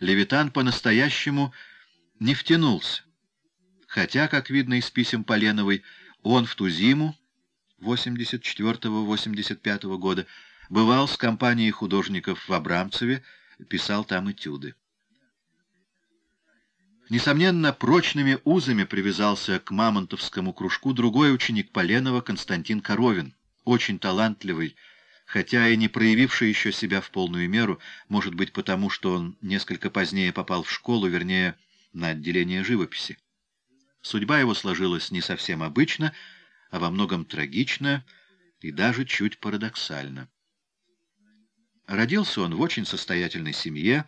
Левитан по-настоящему не втянулся. Хотя, как видно из писем Поленовой, он в ту зиму 84-85 года бывал с компанией художников в Абрамцеве, писал там этюды. Несомненно, прочными узами привязался к мамонтовскому кружку другой ученик Поленова Константин Коровин, очень талантливый, хотя и не проявивший еще себя в полную меру, может быть потому, что он несколько позднее попал в школу, вернее, на отделение живописи. Судьба его сложилась не совсем обычно, а во многом трагично и даже чуть парадоксально. Родился он в очень состоятельной семье,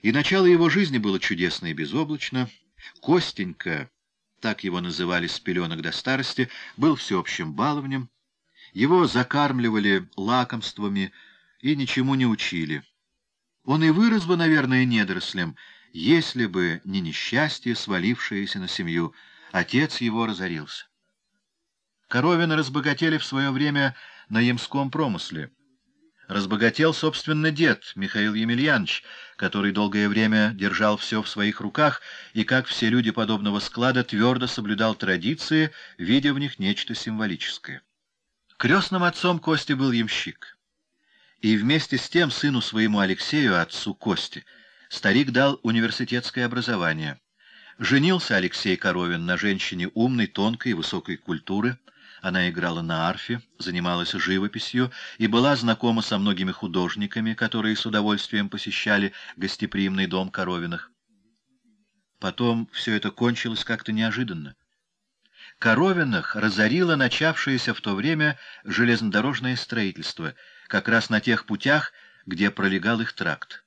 и начало его жизни было чудесно и безоблачно. Костенька, так его называли с пеленок до старости, был всеобщим баловнем. Его закармливали лакомствами и ничему не учили. Он и вырос бы, наверное, недорослем, если бы не несчастье, свалившееся на семью. Отец его разорился. Коровины разбогатели в свое время на ямском промысле. Разбогател, собственно, дед Михаил Емельянович, который долгое время держал все в своих руках и, как все люди подобного склада, твердо соблюдал традиции, видя в них нечто символическое. Крестным отцом Кости был ямщик. И вместе с тем сыну своему Алексею, отцу Кости, старик дал университетское образование. Женился Алексей Коровин на женщине умной, тонкой и высокой культуры, она играла на арфе, занималась живописью и была знакома со многими художниками, которые с удовольствием посещали гостеприимный дом Коровиных. Потом все это кончилось как-то неожиданно. Коровиных разорило начавшееся в то время железнодорожное строительство, как раз на тех путях, где пролегал их тракт.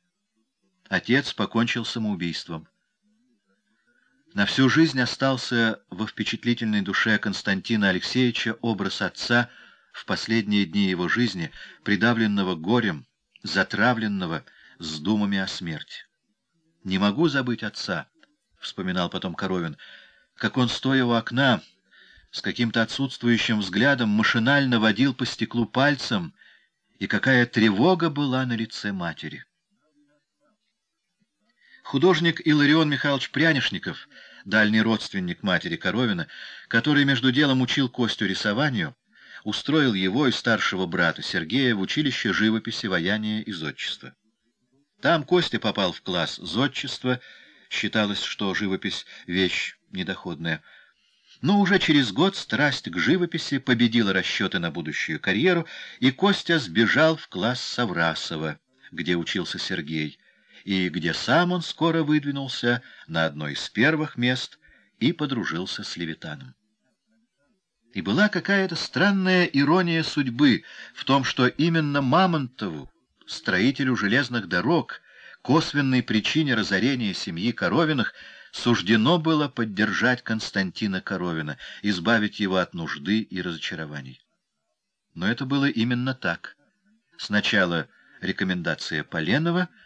Отец покончил самоубийством. На всю жизнь остался во впечатлительной душе Константина Алексеевича образ отца в последние дни его жизни, придавленного горем, затравленного, с думами о смерти. «Не могу забыть отца», — вспоминал потом Коровин, — «как он, стоя у окна, с каким-то отсутствующим взглядом машинально водил по стеклу пальцем, и какая тревога была на лице матери». Художник Иларион Михайлович Прянишников, дальний родственник матери Коровина, который между делом учил Костю рисованию, устроил его и старшего брата Сергея в училище живописи, ваяния и зодчества. Там Костя попал в класс зодчества, считалось, что живопись — вещь недоходная. Но уже через год страсть к живописи победила расчеты на будущую карьеру, и Костя сбежал в класс Саврасова, где учился Сергей и где сам он скоро выдвинулся на одно из первых мест и подружился с Левитаном. И была какая-то странная ирония судьбы в том, что именно Мамонтову, строителю железных дорог, косвенной причине разорения семьи Коровиных, суждено было поддержать Константина Коровина, избавить его от нужды и разочарований. Но это было именно так. Сначала рекомендация Поленова —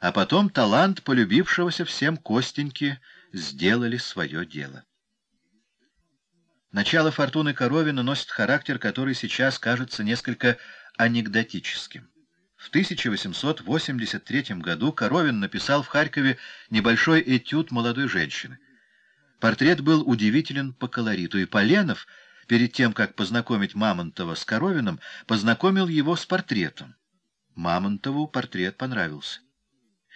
а потом талант полюбившегося всем Костеньки сделали свое дело. Начало «Фортуны Коровина» носит характер, который сейчас кажется несколько анекдотическим. В 1883 году Коровин написал в Харькове небольшой этюд молодой женщины. Портрет был удивителен по колориту, и Поленов, перед тем, как познакомить Мамонтова с Коровиным, познакомил его с портретом. Мамонтову портрет понравился.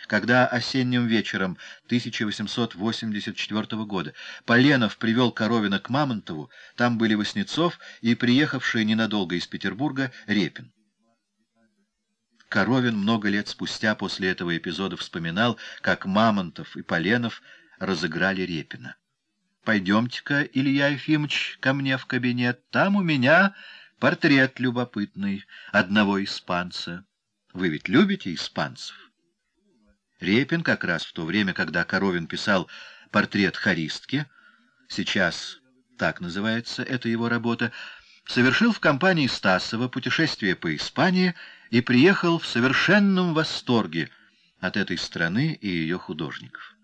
Когда осенним вечером 1884 года Поленов привел Коровина к Мамонтову, там были Васнецов и приехавший ненадолго из Петербурга Репин. Коровин много лет спустя после этого эпизода вспоминал, как Мамонтов и Поленов разыграли Репина. «Пойдемте-ка, Илья Ефимович, ко мне в кабинет. Там у меня портрет любопытный одного испанца. Вы ведь любите испанцев?» Репин как раз в то время, когда Коровин писал портрет харистки, сейчас так называется эта его работа, совершил в компании Стасова путешествие по Испании и приехал в совершенном восторге от этой страны и ее художников.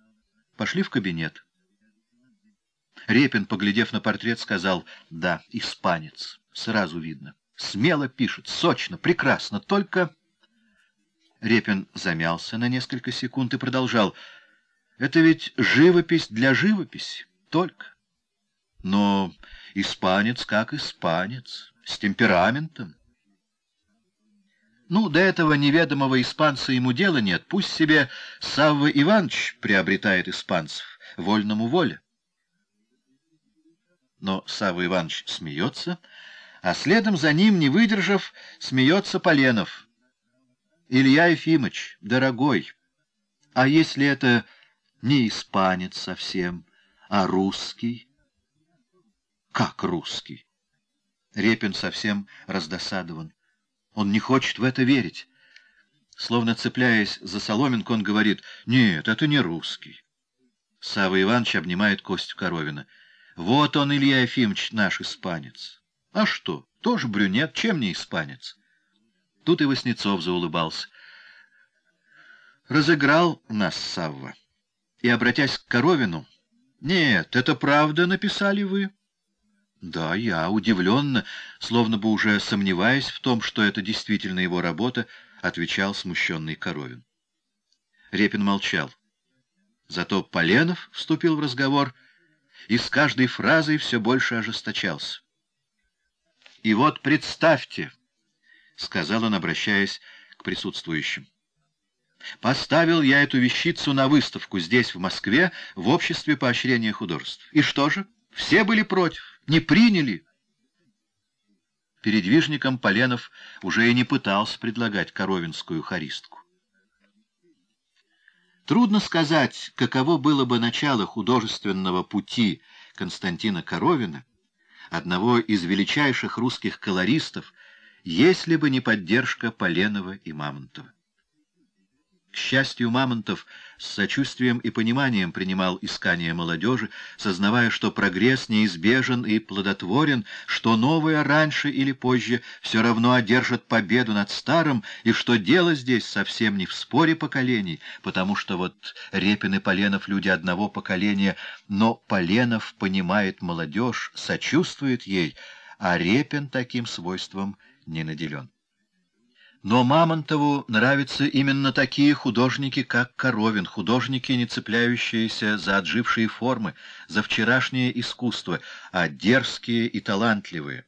Пошли в кабинет. Репин, поглядев на портрет, сказал «Да, испанец, сразу видно. Смело пишет, сочно, прекрасно, только...» Репин замялся на несколько секунд и продолжал. «Это ведь живопись для живописи, только. Но испанец как испанец, с темпераментом. Ну, до этого неведомого испанца ему дела нет. Пусть себе Савва Иванович приобретает испанцев. Вольному воля. Но Савва Иванович смеется, а следом за ним, не выдержав, смеется Поленов — Илья Ефимович, дорогой, а если это не испанец совсем, а русский? Как русский? Репин совсем раздосадован. Он не хочет в это верить. Словно цепляясь за соломинку, он говорит, «Нет, это не русский». Савва Иванович обнимает Костю Коровина. «Вот он, Илья Ефимович, наш испанец». «А что, тоже брюнет, чем не испанец?» Тут и Васнецов заулыбался. Разыграл нас Савва. И, обратясь к Коровину, «Нет, это правда написали вы?» «Да, я, удивленно, словно бы уже сомневаясь в том, что это действительно его работа, отвечал смущенный Коровин. Репин молчал. Зато Поленов вступил в разговор и с каждой фразой все больше ожесточался. «И вот представьте», — сказал он, обращаясь к присутствующим. «Поставил я эту вещицу на выставку здесь, в Москве, в Обществе поощрения художеств. И что же? Все были против, не приняли». Передвижникам Поленов уже и не пытался предлагать коровинскую харистку. Трудно сказать, каково было бы начало художественного пути Константина Коровина, одного из величайших русских колористов, если бы не поддержка Поленова и Мамонтова. К счастью, Мамонтов с сочувствием и пониманием принимал искания молодежи, сознавая, что прогресс неизбежен и плодотворен, что новое раньше или позже все равно одержит победу над старым, и что дело здесь совсем не в споре поколений, потому что вот Репин и Поленов — люди одного поколения, но Поленов понимает молодежь, сочувствует ей, а Репин таким свойством не наделен. Но Мамонтову нравятся именно такие художники, как Коровин, художники, не цепляющиеся за отжившие формы, за вчерашнее искусство, а дерзкие и талантливые.